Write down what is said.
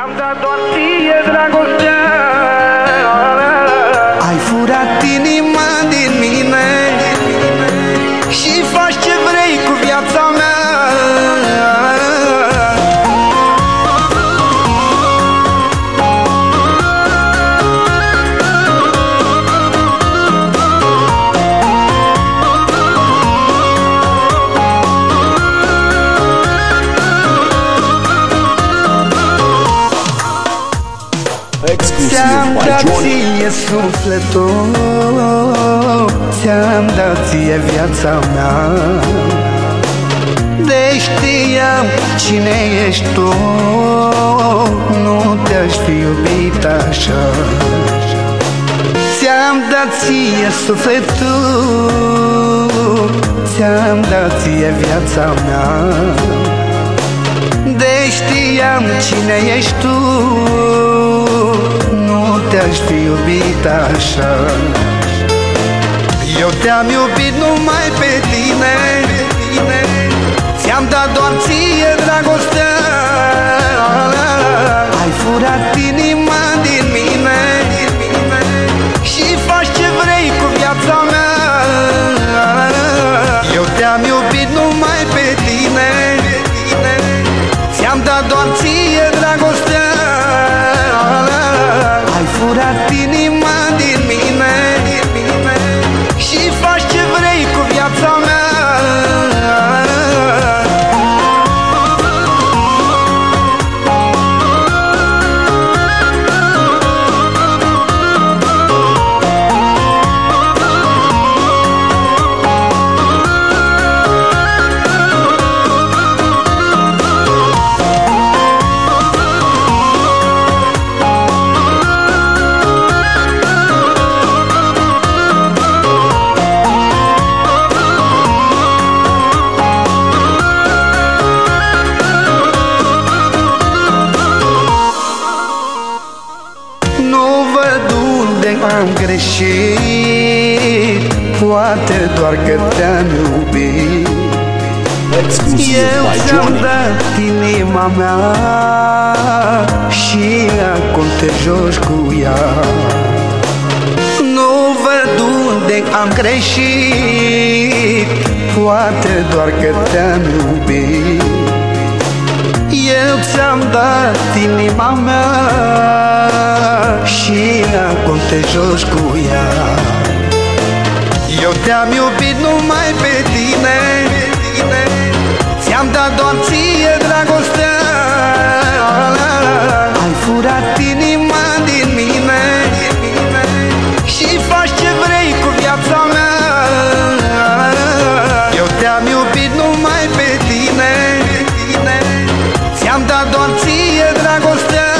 Ți-am dat doar ție dragostea Ai Exclusive Ți-am by dat Johnny. ție sufletul Ți-am dat ție viața mea. De știam cine ești tu Nu te-aș fi iubit așa. Ți-am dat ție sufletul Ți-am dat ție viața mea. De știam cine ești tu Nu te-aș fi iubit așa. Eu te-am iubit numai pe tine Ți-am dat doar ție dragostea. Ai furat inima din mine. Și faci ce vrei cu viața mea. Eu te-am iubit numai pe tine. Ți-am dat doar ție am greșit Poate doar că te-am iubit. Exclusive Eu by ți-am Johnny. dat inima mea Și acum te joci cu ea. Nu văd unde am greșit Poate doar că te-am iubit. Eu ți-am dat inima mea Și acum te joci cu ea. Eu te-am iubit numai pe tine Ți-am dat doar ție dragostea. Ai furat inima din mine Și faci ce vrei cu viața mea. Eu te-am iubit numai pe tine Ți-am dat doar ție dragostea